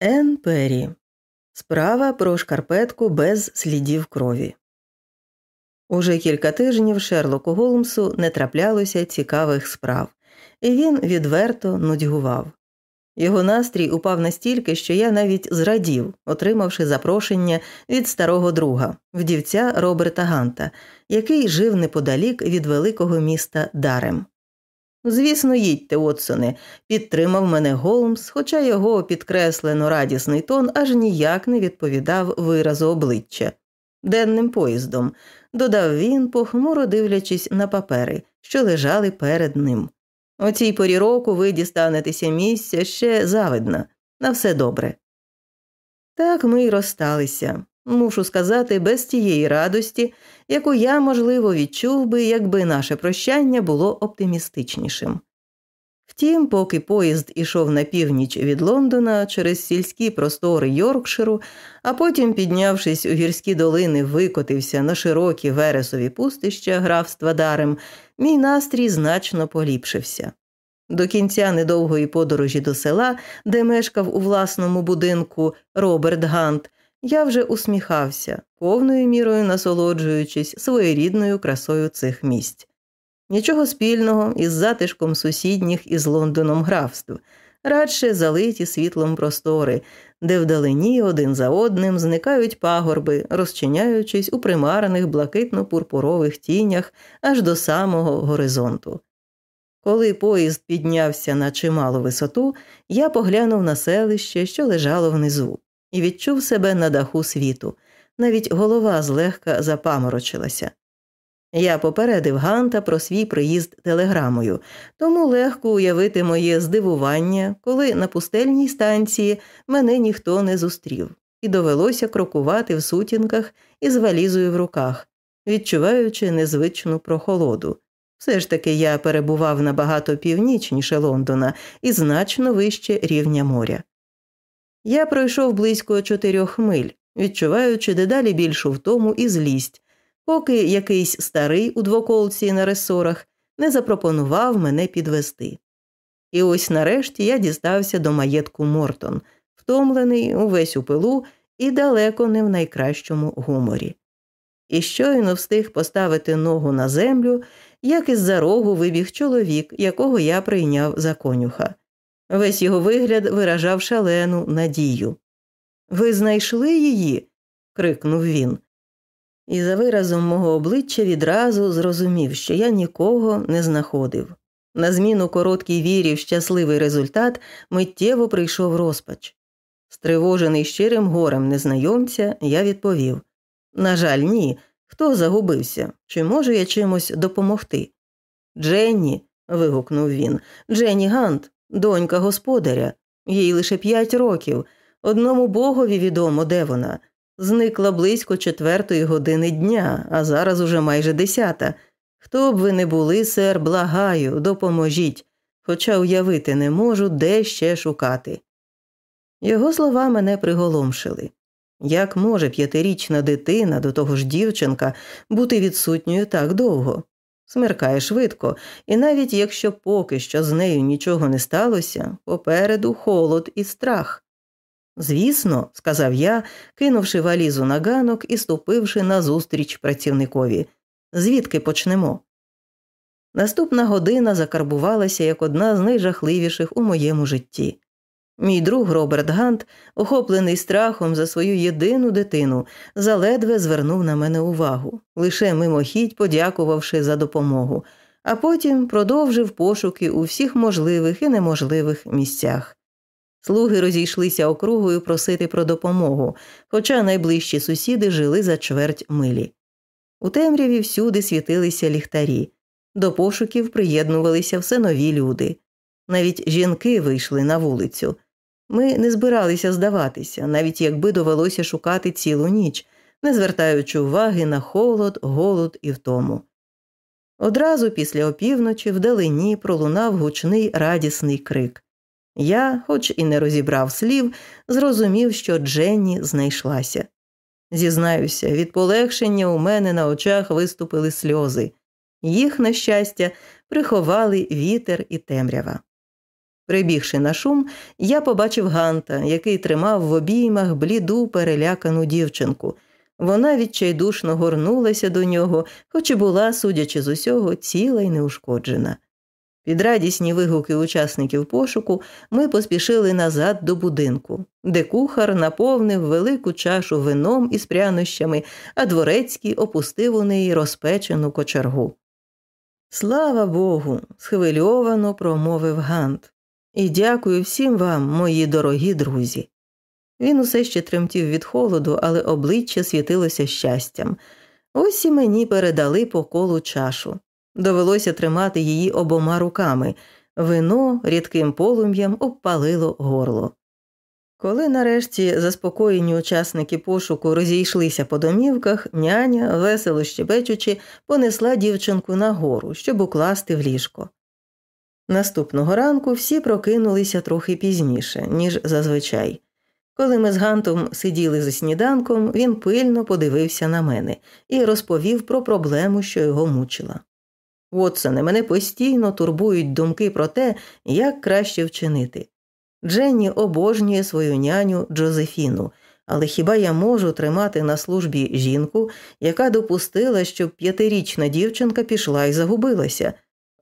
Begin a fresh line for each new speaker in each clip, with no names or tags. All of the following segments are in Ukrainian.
Ен Пері. Справа про шкарпетку без слідів крові. Уже кілька тижнів Шерлоку Голмсу не траплялося цікавих справ, і він відверто нудьгував. Його настрій упав настільки, що я навіть зрадів, отримавши запрошення від старого друга, вдівця Роберта Ганта, який жив неподалік від великого міста Дарем. Звісно, їдьте, Отсоне, підтримав мене Голмс, хоча його підкреслено радісний тон аж ніяк не відповідав виразу обличчя. Денним поїздом, додав він, похмуро дивлячись на папери, що лежали перед ним. О цій порі року ви дістанетеся місця ще завидна, на все добре. Так ми й розсталися, мушу сказати, без тієї радості, яку я, можливо, відчув би, якби наше прощання було оптимістичнішим. Втім, поки поїзд ішов на північ від Лондона через сільські простори Йоркширу, а потім, піднявшись у гірські долини, викотився на широкі вересові пустища графства Дарем, мій настрій значно поліпшився. До кінця недовгої подорожі до села, де мешкав у власному будинку Роберт Гант, я вже усміхався, повною мірою насолоджуючись своєрідною красою цих місць. Нічого спільного із затишком сусідніх із Лондоном графств, радше залиті світлом простори, де вдалині один за одним зникають пагорби, розчиняючись у примарених блакитно-пурпурових тінях аж до самого горизонту. Коли поїзд піднявся на чималу висоту, я поглянув на селище, що лежало внизу і відчув себе на даху світу. Навіть голова злегка запаморочилася. Я попередив Ганта про свій приїзд телеграмою, тому легко уявити моє здивування, коли на пустельній станції мене ніхто не зустрів, і довелося крокувати в сутінках із валізою в руках, відчуваючи незвичну прохолоду. Все ж таки я перебував набагато північніше Лондона і значно вище рівня моря. Я пройшов близько чотирьох миль, відчуваючи дедалі більшу втому і злість, поки якийсь старий у двоколці на ресорах не запропонував мене підвести. І ось нарешті я дістався до маєтку Мортон, втомлений, увесь у пилу і далеко не в найкращому гуморі. І щойно встиг поставити ногу на землю, як із за рогу вибіг чоловік, якого я прийняв за конюха. Весь його вигляд виражав шалену надію. Ви знайшли її? крикнув він. І за виразом мого обличчя відразу зрозумів, що я нікого не знаходив. На зміну короткій вірі в щасливий результат миттєво прийшов розпач. Стривожений щирим горем незнайомця, я відповів На жаль, ні. Хто загубився? Чи можу я чимось допомогти? Дженні. вигукнув він. Дженні Гант, донька господаря, їй лише п'ять років. Одному богові відомо, де вона. Зникла близько четвертої години дня, а зараз уже майже десята. Хто б ви не були, сер, благаю, допоможіть, хоча уявити не можу, де ще шукати. Його слова мене приголомшили. Як може п'ятирічна дитина, до того ж дівчинка, бути відсутньою так довго? Смеркає швидко, і навіть якщо поки що з нею нічого не сталося, попереду холод і страх. Звісно, сказав я, кинувши валізу на ганок і ступивши назустріч працівникові. Звідки почнемо? Наступна година закарбувалася як одна з найжахливіших у моєму житті. Мій друг Роберт Гант, охоплений страхом за свою єдину дитину, заледве звернув на мене увагу, лише мимохідь подякувавши за допомогу, а потім продовжив пошуки у всіх можливих і неможливих місцях. Слуги розійшлися округою просити про допомогу, хоча найближчі сусіди жили за чверть милі. У темряві всюди світилися ліхтарі, до пошуків приєднувалися все нові люди. Навіть жінки вийшли на вулицю. Ми не збиралися здаватися, навіть якби довелося шукати цілу ніч, не звертаючи уваги на холод, голод і втому. Одразу після опівночі вдалині пролунав гучний радісний крик. Я, хоч і не розібрав слів, зрозумів, що Дженні знайшлася. Зізнаюся, від полегшення у мене на очах виступили сльози. Їх, на щастя, приховали вітер і темрява. Прибігши на шум, я побачив Ганта, який тримав в обіймах бліду перелякану дівчинку. Вона відчайдушно горнулася до нього, хоч і була, судячи з усього, ціла й неушкоджена. Під радісні вигуки учасників пошуку ми поспішили назад до будинку, де кухар наповнив велику чашу вином із прянощами, а дворецький опустив у неї розпечену кочергу. Слава Богу, схвильовано промовив Гант. І дякую всім вам, мої дорогі друзі. Він усе ще тремтів від холоду, але обличчя світилося щастям. Ось і мені передали по колу чашу. Довелося тримати її обома руками. Вино рідким полум'ям обпалило горло. Коли нарешті заспокоєні учасники пошуку розійшлися по домівках, няня, весело щебечучи, понесла дівчинку нагору, щоб укласти в ліжко. Наступного ранку всі прокинулися трохи пізніше, ніж зазвичай. Коли ми з Гантом сиділи за сніданком, він пильно подивився на мене і розповів про проблему, що його мучила. Вотсоне, мене постійно турбують думки про те, як краще вчинити. Дженні обожнює свою няню Джозефіну, але хіба я можу тримати на службі жінку, яка допустила, щоб п'ятирічна дівчинка пішла і загубилася?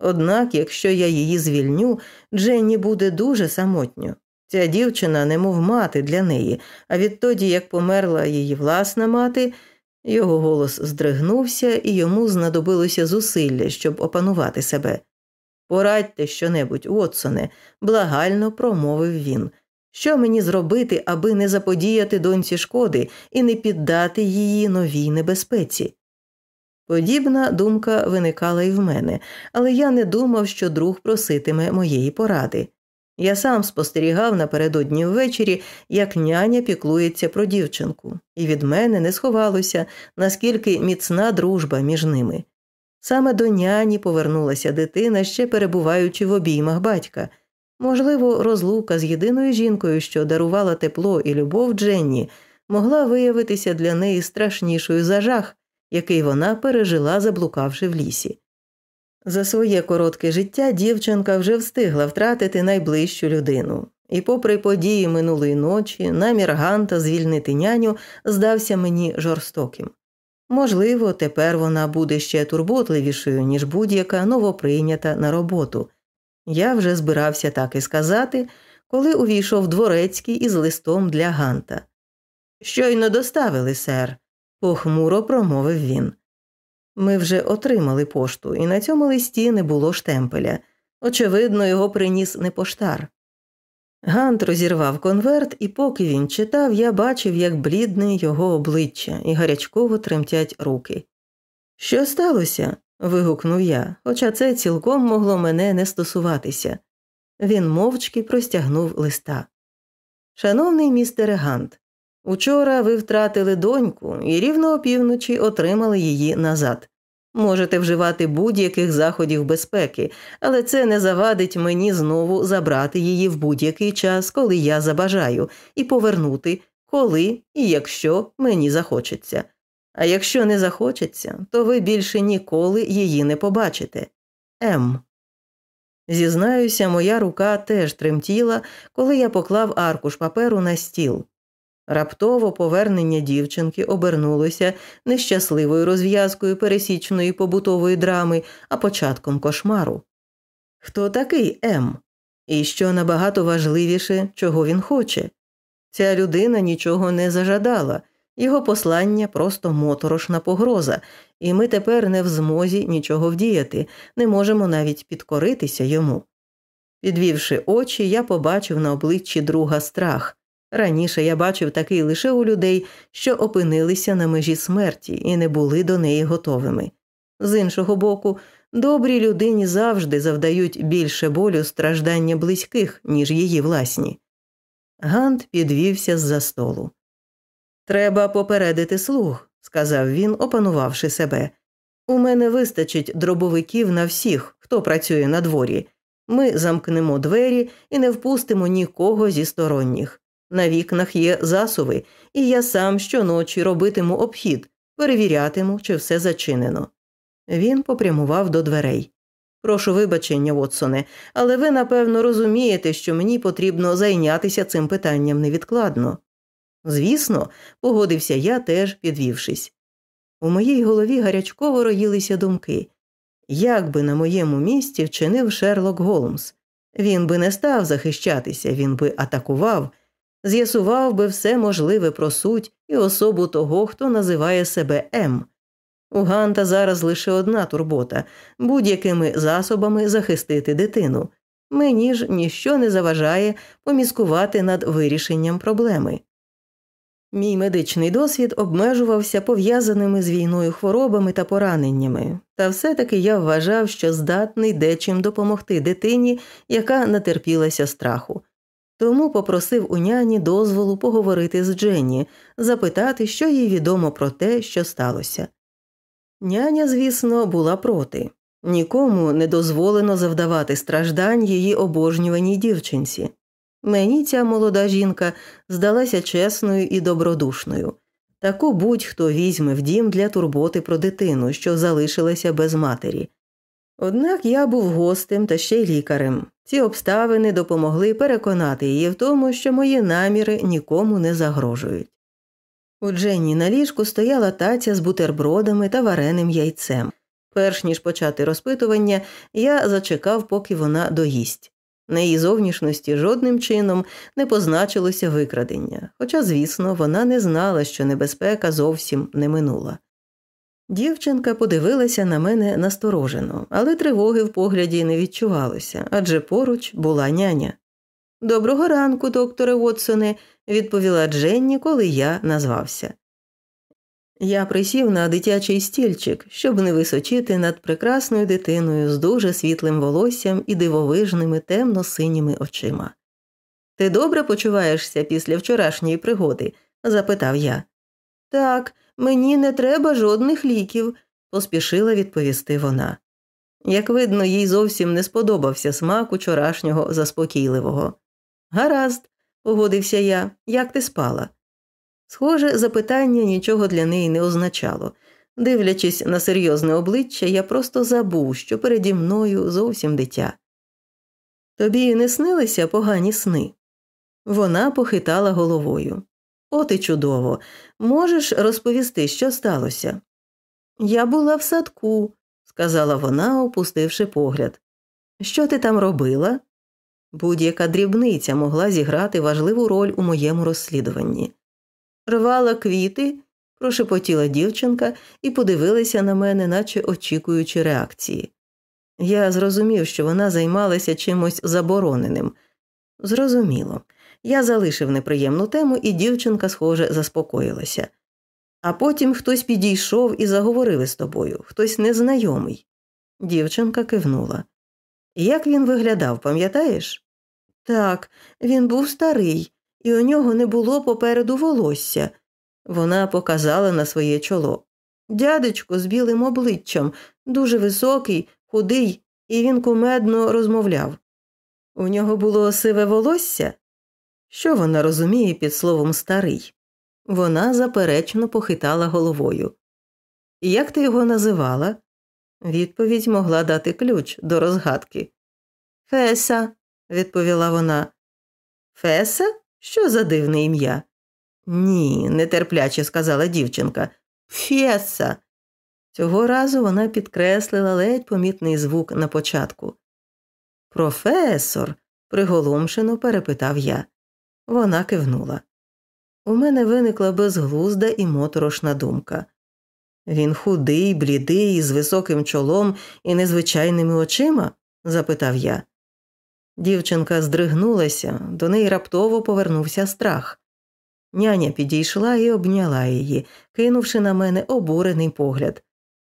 Однак, якщо я її звільню, Дженні буде дуже самотньо. Ця дівчина немов мати для неї, а відтоді, як померла її власна мати, його голос здригнувся, і йому знадобилося зусилля, щоб опанувати себе. Порадьте щонебудь, Отсоне, благально промовив він. Що мені зробити, аби не заподіяти доньці шкоди і не піддати її новій небезпеці? Подібна думка виникала і в мене, але я не думав, що друг проситиме моєї поради. Я сам спостерігав напередодні ввечері, як няня піклується про дівчинку, і від мене не сховалося, наскільки міцна дружба між ними. Саме до няні повернулася дитина, ще перебуваючи в обіймах батька. Можливо, розлука з єдиною жінкою, що дарувала тепло і любов Дженні, могла виявитися для неї страшнішою за жах, який вона пережила, заблукавши в лісі. За своє коротке життя дівчинка вже встигла втратити найближчу людину, і, попри події минулої ночі, намір Ганта звільнити няню здався мені жорстоким. Можливо, тепер вона буде ще турботливішою, ніж будь-яка новоприйнята на роботу. Я вже збирався так і сказати, коли увійшов дворецький із листом для Ганта. Щойно доставили, сер, похмуро промовив він. Ми вже отримали пошту, і на цьому листі не було штемпеля. Очевидно, його приніс не поштар. Гант розірвав конверт, і поки він читав, я бачив, як блідне його обличчя і гарячково тремтять руки. Що сталося? вигукнув я, хоча це цілком могло мене не стосуватися. Він мовчки простягнув листа. Шановний містере Гант, учора ви втратили доньку і рівно опівночі отримали її назад. Можете вживати будь-яких заходів безпеки, але це не завадить мені знову забрати її в будь-який час, коли я забажаю, і повернути, коли і якщо мені захочеться. А якщо не захочеться, то ви більше ніколи її не побачите. М. Зізнаюся, моя рука теж тремтіла, коли я поклав аркуш паперу на стіл. Раптово повернення дівчинки обернулося нещасливою розв'язкою пересічної побутової драми, а початком кошмару. Хто такий М? І що набагато важливіше, чого він хоче? Ця людина нічого не зажадала, його послання просто моторошна погроза, і ми тепер не в змозі нічого вдіяти, не можемо навіть підкоритися йому. Підвівши очі, я побачив на обличчі друга страх. Раніше я бачив такий лише у людей, що опинилися на межі смерті і не були до неї готовими. З іншого боку, добрій людині завжди завдають більше болю страждання близьких, ніж її власні. Гант підвівся з за столу. Треба попередити слуг, сказав він, опанувавши себе. У мене вистачить дробовиків на всіх, хто працює на дворі. Ми замкнемо двері і не впустимо нікого зі сторонніх. На вікнах є засуви, і я сам щоночі робитиму обхід, перевірятиму, чи все зачинено. Він попрямував до дверей. Прошу вибачення, Вотсоне, але ви, напевно, розумієте, що мені потрібно зайнятися цим питанням невідкладно. Звісно, погодився я теж, підвівшись. У моїй голові гарячково роїлися думки як би на моєму місці вчинив Шерлок Голмс. Він би не став захищатися, він би атакував, з'ясував би все можливе про суть і особу того, хто називає себе М. У Ганта зараз лише одна турбота будь-якими засобами захистити дитину. Мені ж ніщо не заважає поміскувати над вирішенням проблеми. Мій медичний досвід обмежувався пов'язаними з війною хворобами та пораненнями, та все-таки я вважав, що здатний дечим допомогти дитині, яка натерпілася страху. Тому попросив у няні дозволу поговорити з Дженні, запитати, що їй відомо про те, що сталося. Няня, звісно, була проти нікому не дозволено завдавати страждань її обожнюваній дівчинці. Мені ця молода жінка здалася чесною і добродушною. Таку будь-хто візьме в дім для турботи про дитину, що залишилася без матері. Однак я був гостем та ще й лікарем. Ці обставини допомогли переконати її в тому, що мої наміри нікому не загрожують. У Дженні на ліжку стояла таця з бутербродами та вареним яйцем. Перш ніж почати розпитування, я зачекав, поки вона доїсть. На її зовнішності жодним чином не позначилося викрадення, хоча, звісно, вона не знала, що небезпека зовсім не минула. Дівчинка подивилася на мене насторожено, але тривоги в погляді не відчувалося адже поруч була няня. Доброго ранку, докторе Вотсоне, відповіла Дженні, коли я назвався. Я присів на дитячий стільчик, щоб не височити над прекрасною дитиною з дуже світлим волоссям і дивовижними темно синіми очима. Ти добре почуваєшся після вчорашньої пригоди? запитав я. Так, мені не треба жодних ліків, поспішила відповісти вона. Як видно, їй зовсім не сподобався смак учорашнього заспокійливого. Гаразд, погодився я, як ти спала? Схоже, запитання нічого для неї не означало. Дивлячись на серйозне обличчя, я просто забув, що переді мною зовсім дитя. Тобі не снилися погані сни? Вона похитала головою. От і чудово. Можеш розповісти, що сталося? Я була в садку, сказала вона, опустивши погляд. Що ти там робила? Будь-яка дрібниця могла зіграти важливу роль у моєму розслідуванні. Рвала квіти, прошепотіла дівчинка і подивилася на мене, наче очікуючи реакції. Я зрозумів, що вона займалася чимось забороненим. Зрозуміло, я залишив неприємну тему, і дівчинка, схоже, заспокоїлася. А потім хтось підійшов і заговорив із тобою, хтось незнайомий. Дівчинка кивнула. Як він виглядав, пам'ятаєш? Так, він був старий, і у нього не було попереду волосся. Вона показала на своє чоло. Дядечко з білим обличчям, дуже високий, худий, і він кумедно розмовляв. У нього було сиве волосся? Що вона розуміє під словом старий? Вона заперечно похитала головою. Як ти його називала? Відповідь могла дати ключ до розгадки. Феса, відповіла вона. Феса? Що за дивне ім'я? Ні, нетерпляче сказала дівчинка. Фєса. Цього разу вона підкреслила ледь помітний звук на початку. Професор, приголомшено перепитав я. Вона кивнула. У мене виникла безглузда і моторошна думка. Він худий, блідий, з високим чолом і незвичайними очима? запитав я. Дівчинка здригнулася, до неї раптово повернувся страх. Няня підійшла і обняла її, кинувши на мене обурений погляд.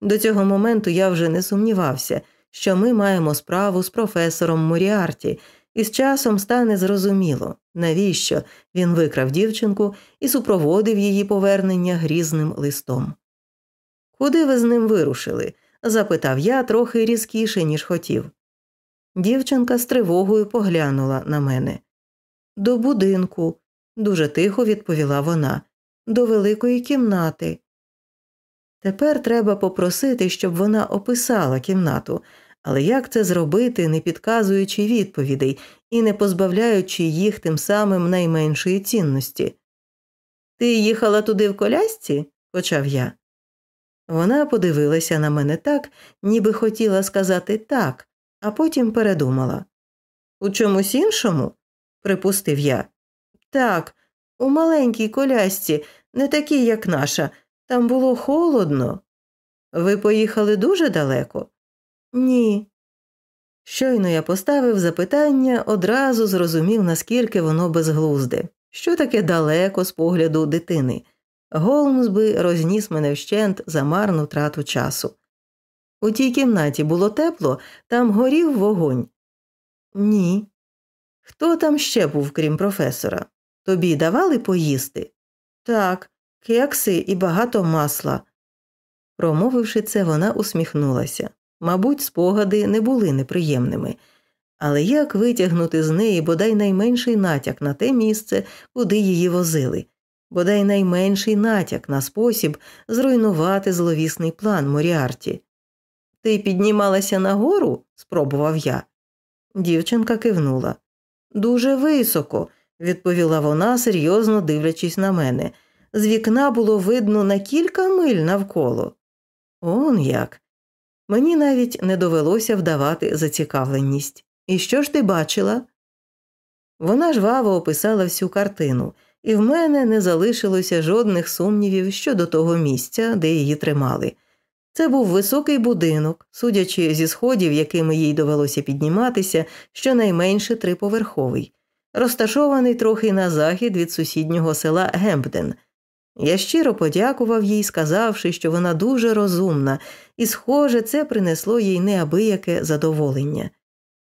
До цього моменту я вже не сумнівався, що ми маємо справу з професором Моріарті, і з часом стане зрозуміло, навіщо він викрав дівчинку і супроводив її повернення грізним листом. Куди ви з ним вирушили? запитав я трохи різкіше, ніж хотів. Дівчинка з тривогою поглянула на мене. До будинку, дуже тихо відповіла вона, до великої кімнати. Тепер треба попросити, щоб вона описала кімнату, Але як це зробити, не підказуючи відповідей і не позбавляючи їх тим самим найменшої цінності? Ти їхала туди в колясці? почав я. Вона подивилася на мене так, ніби хотіла сказати так, а потім передумала. У чомусь іншому? припустив я. Так, у маленькій колясці, не такій, як наша, там було холодно. Ви поїхали дуже далеко? Ні. Щойно я поставив запитання, одразу зрозумів, наскільки воно безглузде, що таке далеко з погляду дитини. Голмс би розніс мене вщент за марну трату часу. У тій кімнаті було тепло, там горів вогонь. Ні. Хто там ще був, крім професора? Тобі давали поїсти? Так, кекси і багато масла. Промовивши це, вона усміхнулася. Мабуть, спогади не були неприємними. Але як витягнути з неї бодай найменший натяк на те місце, куди її возили, бодай найменший натяк на спосіб зруйнувати зловісний план Моріарті? Ти піднімалася нагору? спробував я. Дівчинка кивнула. Дуже високо, відповіла вона, серйозно дивлячись на мене. З вікна було видно на кілька миль навколо. Он як. Мені навіть не довелося вдавати зацікавленість. І що ж ти бачила? Вона жваво описала всю картину, і в мене не залишилося жодних сумнівів щодо того місця, де її тримали. Це був високий будинок, судячи зі сходів, якими їй довелося підніматися, щонайменше триповерховий, розташований трохи на захід від сусіднього села Гемпден. Я щиро подякував їй, сказавши, що вона дуже розумна, і, схоже, це принесло їй неабияке задоволення.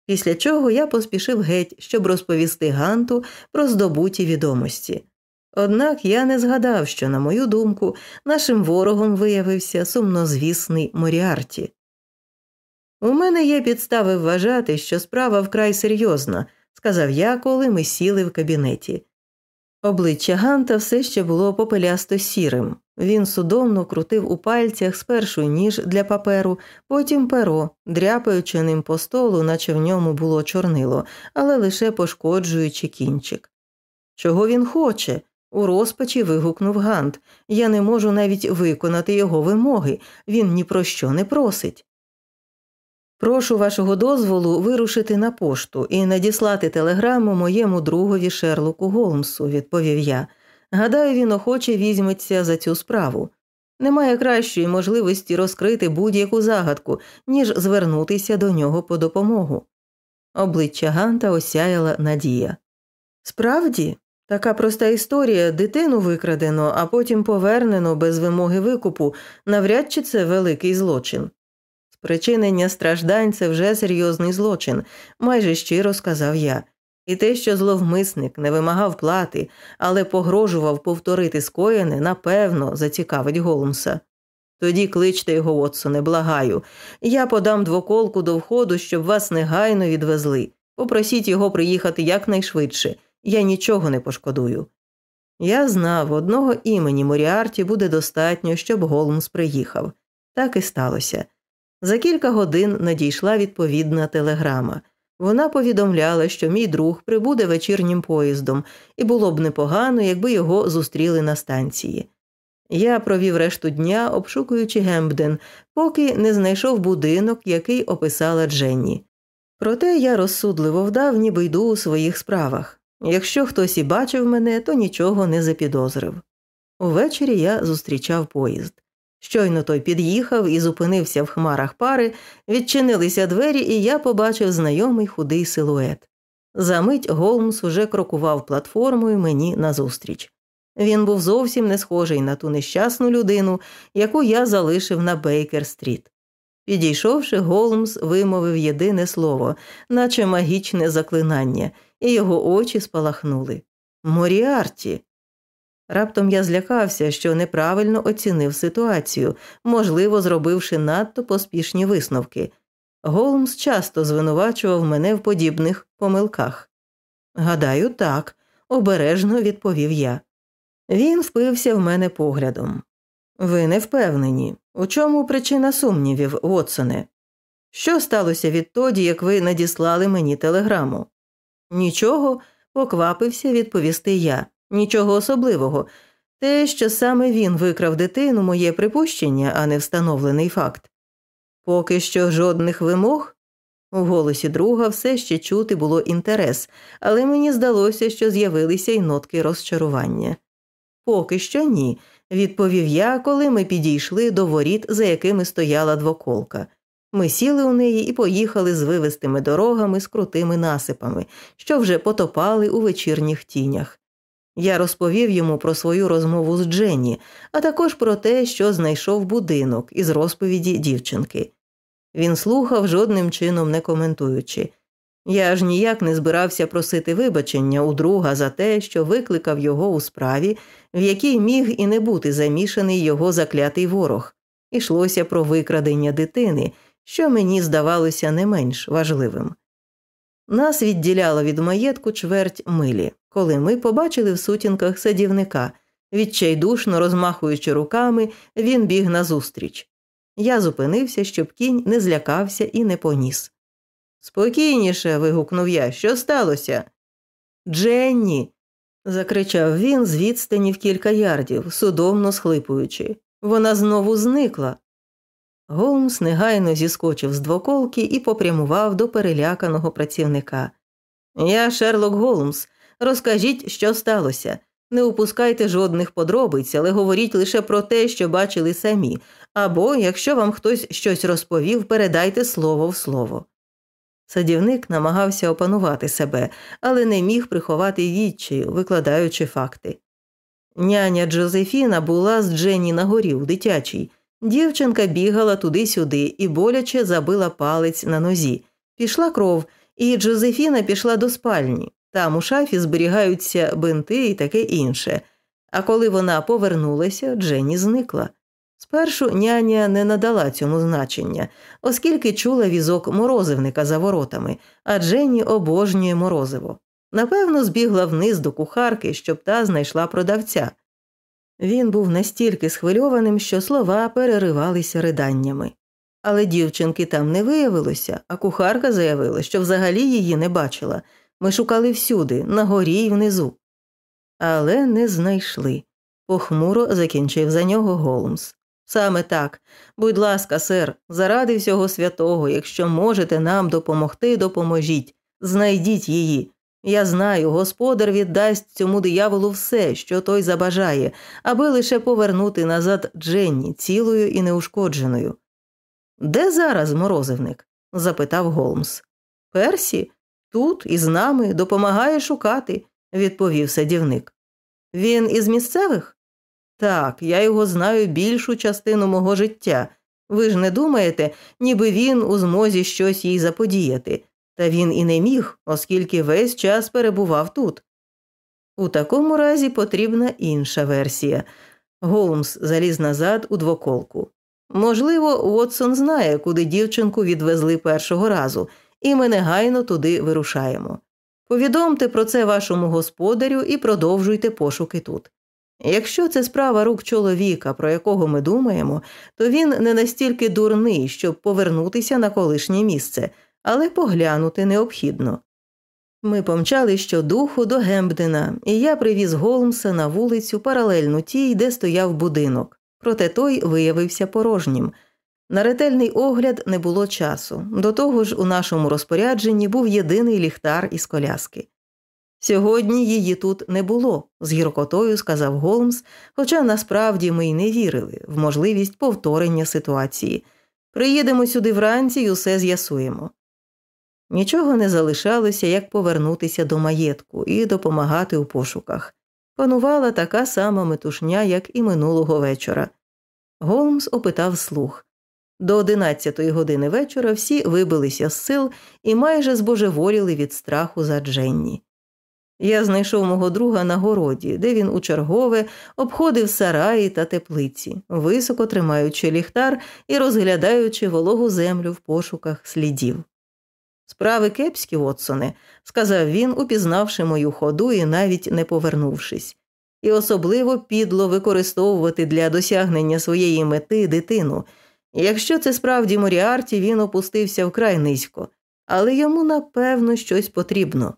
Після чого я поспішив геть, щоб розповісти Ганту про здобуті відомості. Однак я не згадав, що, на мою думку, нашим ворогом виявився сумнозвісний Моріарті. У мене є підстави вважати, що справа вкрай серйозна, сказав я, коли ми сіли в кабінеті. Обличчя Ганта все ще було попелясто сірим. Він судомно крутив у пальцях спершу ніж для паперу, потім перо, дряпаючи ним по столу, наче в ньому було чорнило, але лише пошкоджуючи кінчик. Чого він хоче? У розпачі вигукнув Гант. Я не можу навіть виконати його вимоги, він ні про що не просить. Прошу вашого дозволу вирушити на пошту і надіслати телеграму моєму другові Шерлоку Голмсу, відповів я. Гадаю, він охоче візьметься за цю справу. Немає кращої можливості розкрити будь-яку загадку, ніж звернутися до нього по допомогу. Обличчя Ганта осяяла надія. Справді, така проста історія дитину викрадено, а потім повернено без вимоги викупу, навряд чи це великий злочин. Спричинення страждань це вже серйозний злочин, майже щиро сказав я. І те, що зловмисник не вимагав плати, але погрожував повторити скоєне, напевно, зацікавить Голмса. Тоді кличте його, Отсоне, благаю. Я подам двоколку до входу, щоб вас негайно відвезли. Попросіть його приїхати якнайшвидше, я нічого не пошкодую. Я знав, одного імені Моріарті буде достатньо, щоб Голмс приїхав. Так і сталося. За кілька годин надійшла відповідна телеграма. Вона повідомляла, що мій друг прибуде вечірнім поїздом, і було б непогано, якби його зустріли на станції. Я провів решту дня, обшукуючи Гембден, поки не знайшов будинок, який описала Дженні. Проте я розсудливо вдав, ніби йду у своїх справах. Якщо хтось і бачив мене, то нічого не запідозрив. Увечері я зустрічав поїзд. Щойно той під'їхав і зупинився в хмарах пари, відчинилися двері, і я побачив знайомий худий силует. Замить Голмс уже крокував платформою мені назустріч. Він був зовсім не схожий на ту нещасну людину, яку я залишив на Бейкер стріт. Підійшовши, Голмс вимовив єдине слово, наче магічне заклинання, і його очі спалахнули. Моріарті. Раптом я злякався, що неправильно оцінив ситуацію, можливо, зробивши надто поспішні висновки. Голмс часто звинувачував мене в подібних помилках. Гадаю, так, обережно відповів я. Він впився в мене поглядом. Ви не впевнені. У чому причина сумнівів, Вотсоне? Що сталося відтоді, як ви надіслали мені телеграму? Нічого, поквапився відповісти я. Нічого особливого. Те, що саме він викрав дитину, моє припущення, а не встановлений факт. Поки що жодних вимог. У голосі друга все ще чути було інтерес, але мені здалося, що з'явилися й нотки розчарування. Поки що ні, відповів я, коли ми підійшли до воріт, за якими стояла двоколка. Ми сіли у неї і поїхали з вивистими дорогами з крутими насипами, що вже потопали у вечірніх тінях. Я розповів йому про свою розмову з Дженні, а також про те, що знайшов будинок із розповіді дівчинки. Він слухав, жодним чином не коментуючи. Я аж ніяк не збирався просити вибачення у друга за те, що викликав його у справі, в якій міг і не бути замішаний його заклятий ворог. Ішлося про викрадення дитини, що мені здавалося не менш важливим. Нас відділяло від маєтку чверть милі, коли ми побачили в сутінках садівника. Відчайдушно розмахуючи руками, він біг назустріч. Я зупинився, щоб кінь не злякався і не поніс. Спокійніше. вигукнув я. Що сталося? Дженні. закричав він з відстані в кілька ярдів, судомно схлипуючи. Вона знову зникла. Голмс негайно зіскочив з двоколки і попрямував до переляканого працівника. Я Шерлок Голмс. Розкажіть, що сталося. Не упускайте жодних подробиць, але говоріть лише про те, що бачили самі, або, якщо вам хтось щось розповів, передайте слово в слово. Садівник намагався опанувати себе, але не міг приховати відчаю, викладаючи факти. Няня Джозефіна була з Дженні на горі у дитячій. Дівчинка бігала туди-сюди і боляче забила палець на нозі. Пішла кров, і Джозефіна пішла до спальні. Там у шафі зберігаються бинти і таке інше. А коли вона повернулася, Дженні зникла. Спершу няня не надала цьому значення, оскільки чула візок морозивника за воротами, а Дженні обожнює морозиво. Напевно, збігла вниз до кухарки, щоб та знайшла продавця. Він був настільки схвильованим, що слова переривалися риданнями. Але дівчинки там не виявилося, а кухарка заявила, що взагалі її не бачила. Ми шукали всюди, на горі й внизу. Але не знайшли. Похмуро закінчив за нього Голмс. Саме так. Будь ласка, сер, заради всього святого, якщо можете нам допомогти, допоможіть. Знайдіть її. Я знаю, господар віддасть цьому дияволу все, що той забажає, аби лише повернути назад Дженні цілою і неушкодженою. Де зараз морозивник? запитав Голмс. Персі, тут із нами допомагає шукати, відповів садівник. Він із місцевих? Так, я його знаю більшу частину мого життя. Ви ж не думаєте, ніби він у змозі щось їй заподіяти, та він і не міг, оскільки весь час перебував тут. У такому разі потрібна інша версія. Голмс заліз назад у двоколку. Можливо, Уотсон знає, куди дівчинку відвезли першого разу, і ми негайно туди вирушаємо. Повідомте про це вашому господарю і продовжуйте пошуки тут. Якщо це справа рук чоловіка, про якого ми думаємо, то він не настільки дурний, щоб повернутися на колишнє місце, але поглянути необхідно. Ми помчали щодуху до Гембдена, і я привіз Голмса на вулицю паралельну тій, де стояв будинок, проте той виявився порожнім. На ретельний огляд не було часу, до того ж у нашому розпорядженні був єдиний ліхтар із коляски. Сьогодні її тут не було, з гіркотою сказав Голмс, хоча насправді ми й не вірили в можливість повторення ситуації. Приїдемо сюди вранці і усе з'ясуємо. Нічого не залишалося, як повернутися до маєтку і допомагати у пошуках. Панувала така сама метушня, як і минулого вечора. Голмс опитав слух. До одинадцятої години вечора всі вибилися з сил і майже збожеволіли від страху за Дженні. Я знайшов мого друга на городі, де він у чергове обходив сараї та теплиці, високо тримаючи ліхтар і розглядаючи вологу землю в пошуках слідів. Справи кепські, Отсоне, сказав він, упізнавши мою ходу і навіть не повернувшись, і особливо підло використовувати для досягнення своєї мети дитину. Якщо це справді Моріарті, він опустився вкрай низько, але йому напевно щось потрібно.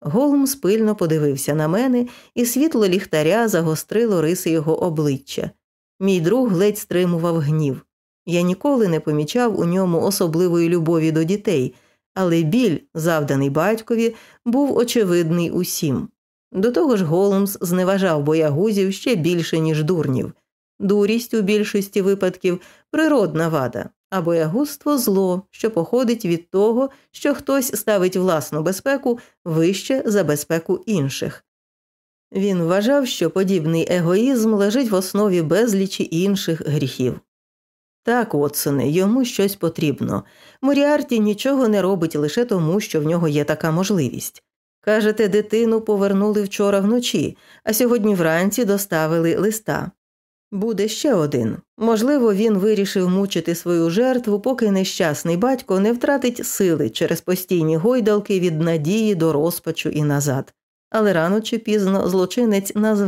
Голмс пильно подивився на мене, і світло ліхтаря загострило риси його обличчя. Мій друг ледь стримував гнів. Я ніколи не помічав у ньому особливої любові до дітей, але біль, завданий батькові, був очевидний усім. До того ж, Голмс зневажав боягузів ще більше, ніж дурнів. Дурість у більшості випадків природна вада, а боягузтво зло, що походить від того, що хтось ставить власну безпеку вище за безпеку інших. Він вважав, що подібний егоїзм лежить в основі безлічі інших гріхів. Так, Отсоне, йому щось потрібно. Моріарті нічого не робить лише тому, що в нього є така можливість. Кажете, дитину повернули вчора вночі, а сьогодні вранці доставили листа. Буде ще один. Можливо, він вирішив мучити свою жертву, поки нещасний батько не втратить сили через постійні гойдалки від надії до розпачу і назад. Але рано чи пізно злочинець назве